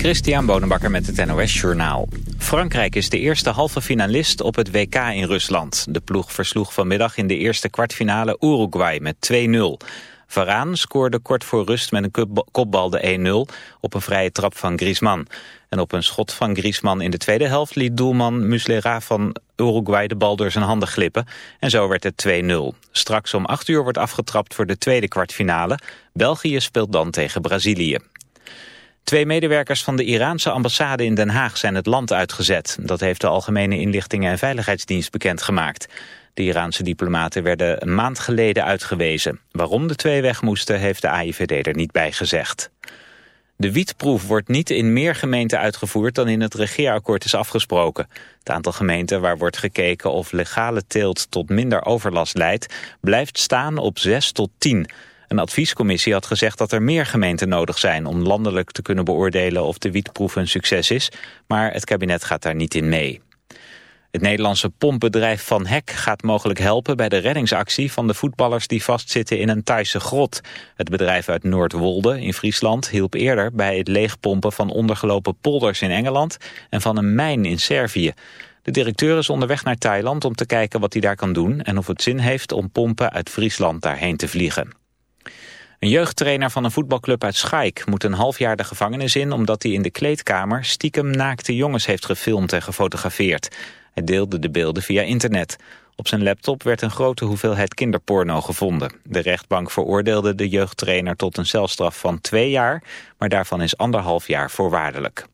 Christian Bonenbakker met het NOS Journaal. Frankrijk is de eerste halve finalist op het WK in Rusland. De ploeg versloeg vanmiddag in de eerste kwartfinale Uruguay met 2-0. Varaan scoorde kort voor rust met een kopbal de 1-0 op een vrije trap van Griezmann. En op een schot van Griezmann in de tweede helft liet doelman Muslera van Uruguay de bal door zijn handen glippen. En zo werd het 2-0. Straks om 8 uur wordt afgetrapt voor de tweede kwartfinale. België speelt dan tegen Brazilië. Twee medewerkers van de Iraanse ambassade in Den Haag zijn het land uitgezet. Dat heeft de Algemene Inlichtingen en Veiligheidsdienst bekendgemaakt. De Iraanse diplomaten werden een maand geleden uitgewezen. Waarom de twee weg moesten heeft de AIVD er niet bij gezegd. De wietproef wordt niet in meer gemeenten uitgevoerd dan in het regeerakkoord is afgesproken. Het aantal gemeenten waar wordt gekeken of legale teelt tot minder overlast leidt, blijft staan op 6 tot 10. Een adviescommissie had gezegd dat er meer gemeenten nodig zijn om landelijk te kunnen beoordelen of de wietproef een succes is, maar het kabinet gaat daar niet in mee. Het Nederlandse pompbedrijf Van Hek gaat mogelijk helpen bij de reddingsactie van de voetballers die vastzitten in een Thaise grot. Het bedrijf uit Noordwolde in Friesland hielp eerder bij het leegpompen van ondergelopen polders in Engeland en van een mijn in Servië. De directeur is onderweg naar Thailand om te kijken wat hij daar kan doen en of het zin heeft om pompen uit Friesland daarheen te vliegen. Een jeugdtrainer van een voetbalclub uit Schaik moet een half jaar de gevangenis in... omdat hij in de kleedkamer stiekem naakte jongens heeft gefilmd en gefotografeerd. Hij deelde de beelden via internet. Op zijn laptop werd een grote hoeveelheid kinderporno gevonden. De rechtbank veroordeelde de jeugdtrainer tot een celstraf van twee jaar... maar daarvan is anderhalf jaar voorwaardelijk.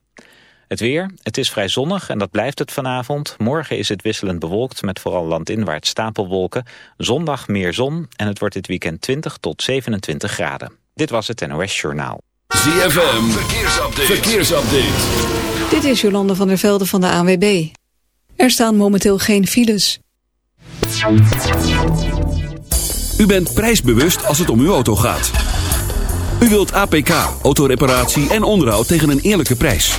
Het weer, het is vrij zonnig en dat blijft het vanavond. Morgen is het wisselend bewolkt met vooral landinwaarts stapelwolken. Zondag meer zon en het wordt dit weekend 20 tot 27 graden. Dit was het NOS Journaal. ZFM, verkeersupdate. verkeersupdate. Dit is Jolande van der Velde van de ANWB. Er staan momenteel geen files. U bent prijsbewust als het om uw auto gaat. U wilt APK, autoreparatie en onderhoud tegen een eerlijke prijs.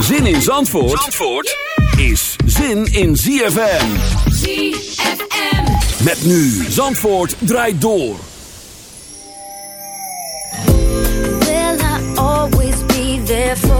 Zin in Zandvoort, Zandvoort is zin in ZFM. ZFM. Met nu Zandvoort draait door. Will I always be there for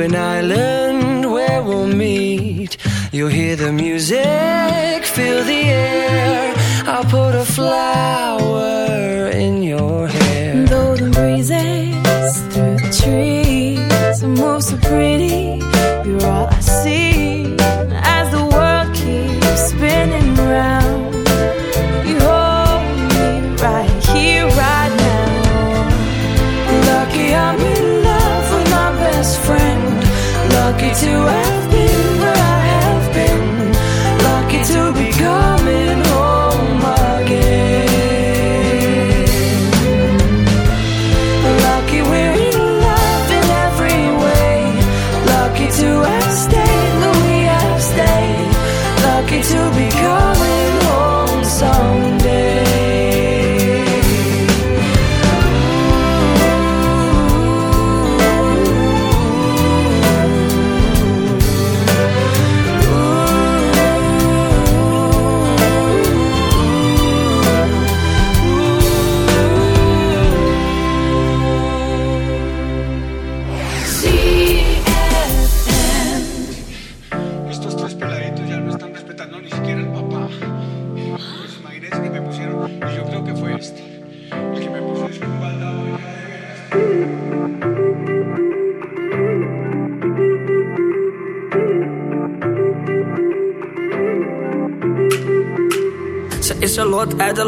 An island where we'll meet. You'll hear the music,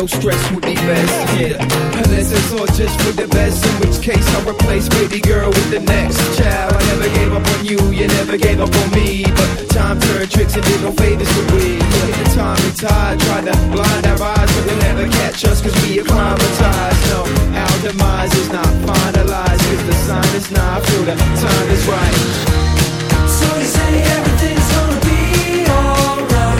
No stress would be best. Yeah, unless it's all just for the best. In which case I'll replace baby girl with the next child. I never gave up on you, you never gave up on me. But time turned tricks and did no favors for we. The time and tide tried to blind our eyes, but they'll never catch us cause we acclimatized. No, our demise is not finalized. Cause the sign is not, I feel the time is right. So you say everything's gonna be alright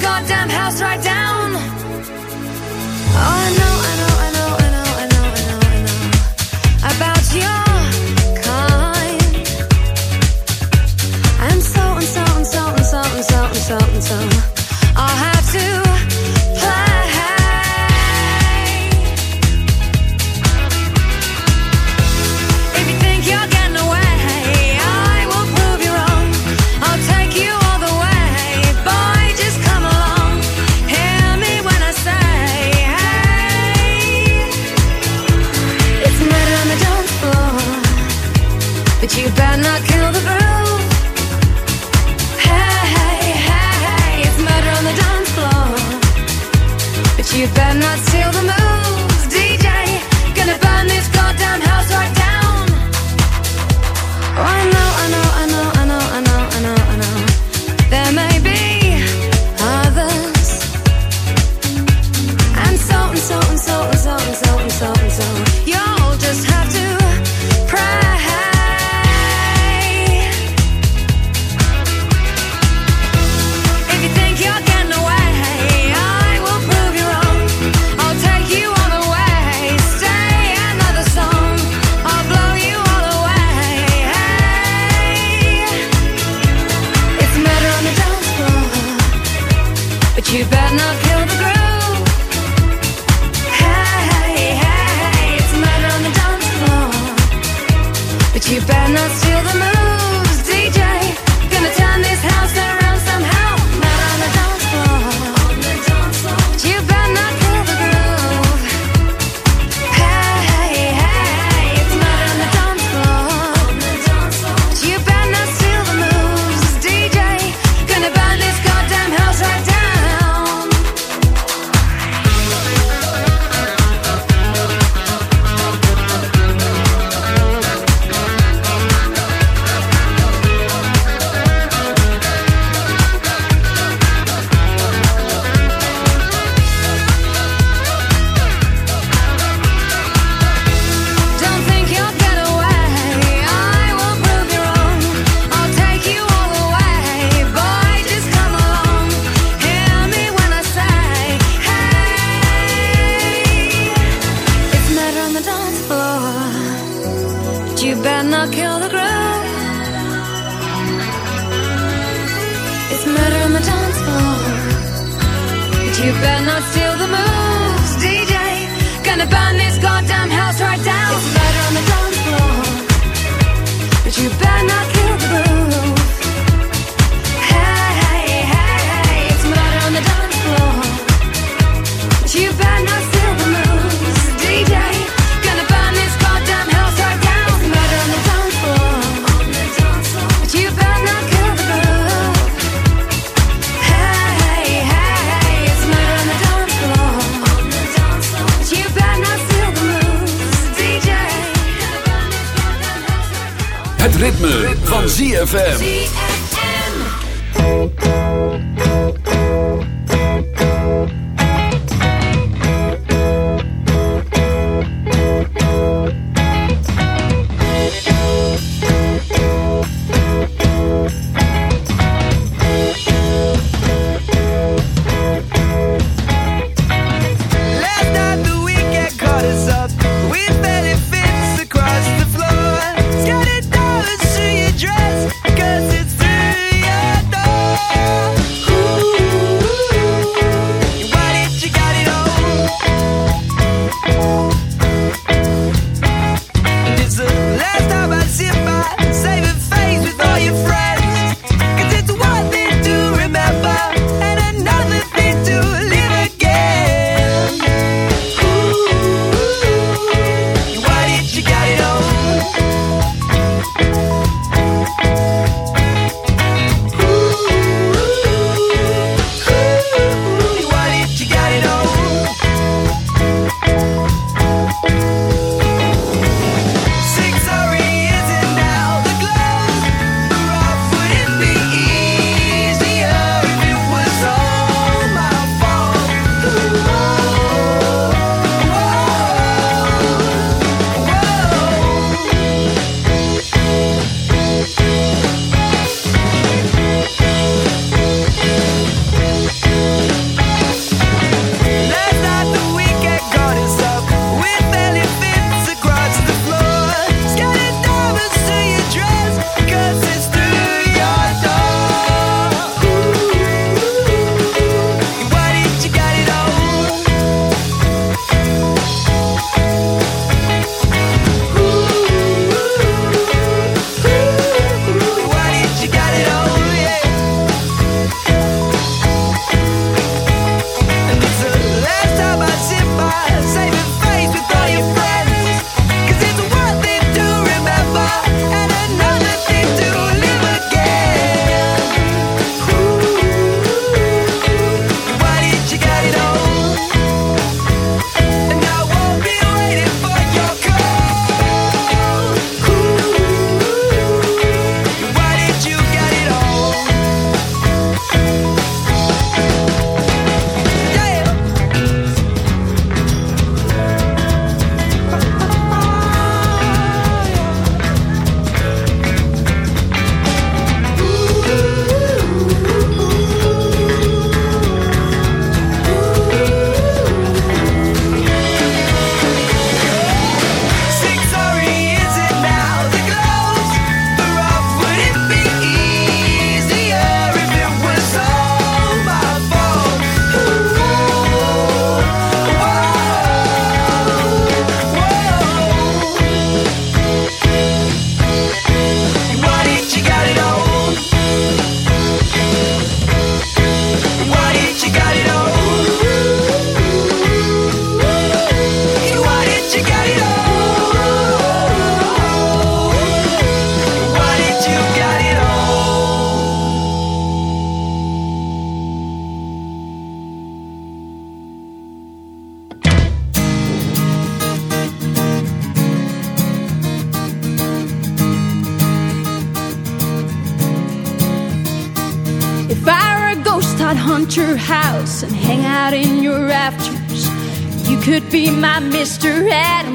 goddamn house right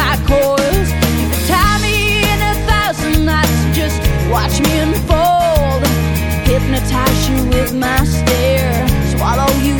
my coils. You could tie me in a thousand knots, just watch me unfold. Hypnotize you with my stare, swallow you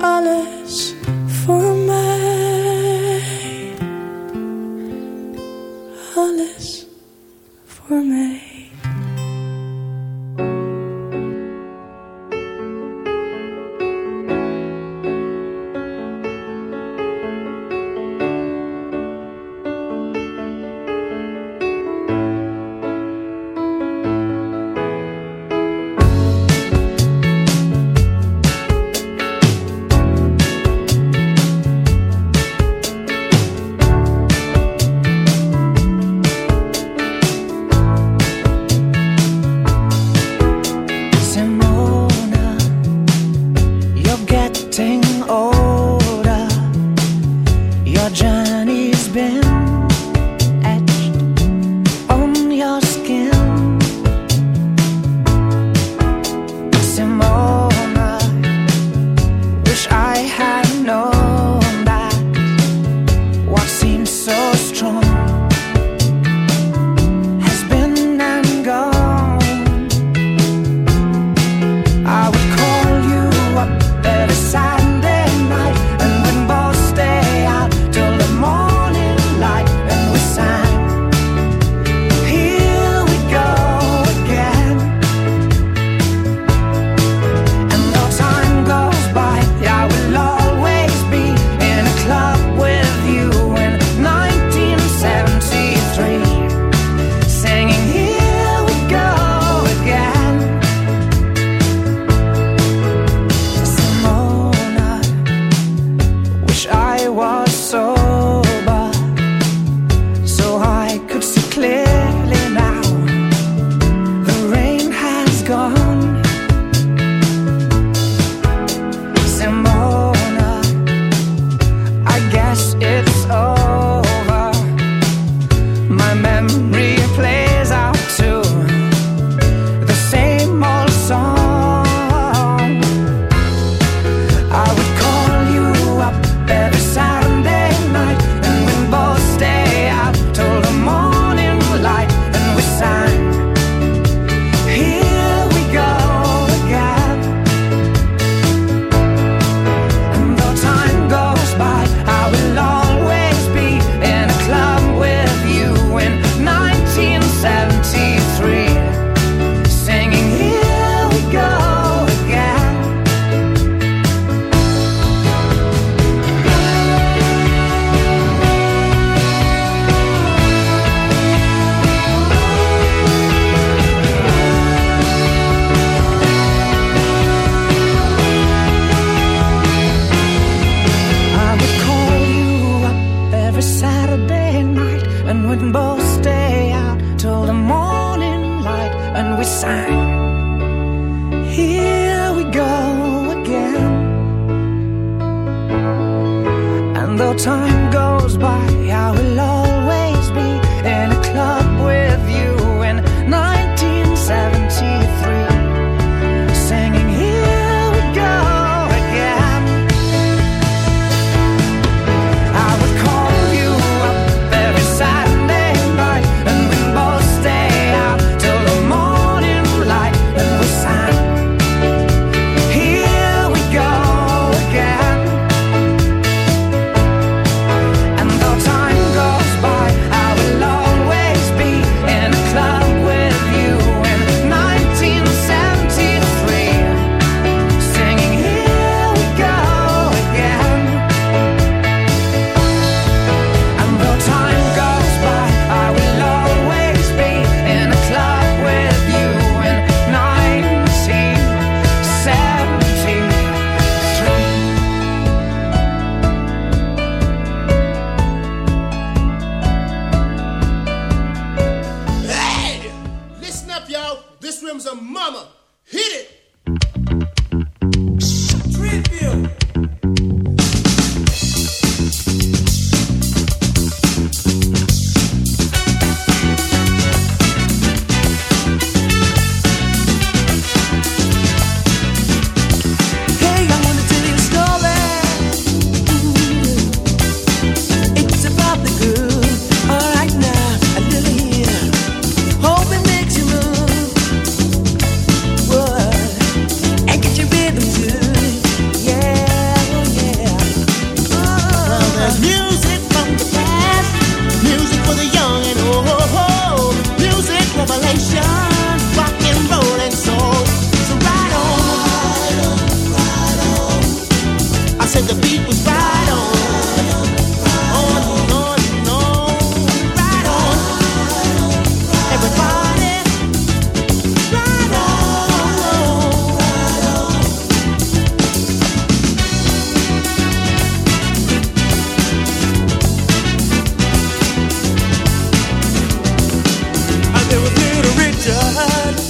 Alles voor mij. Alles heard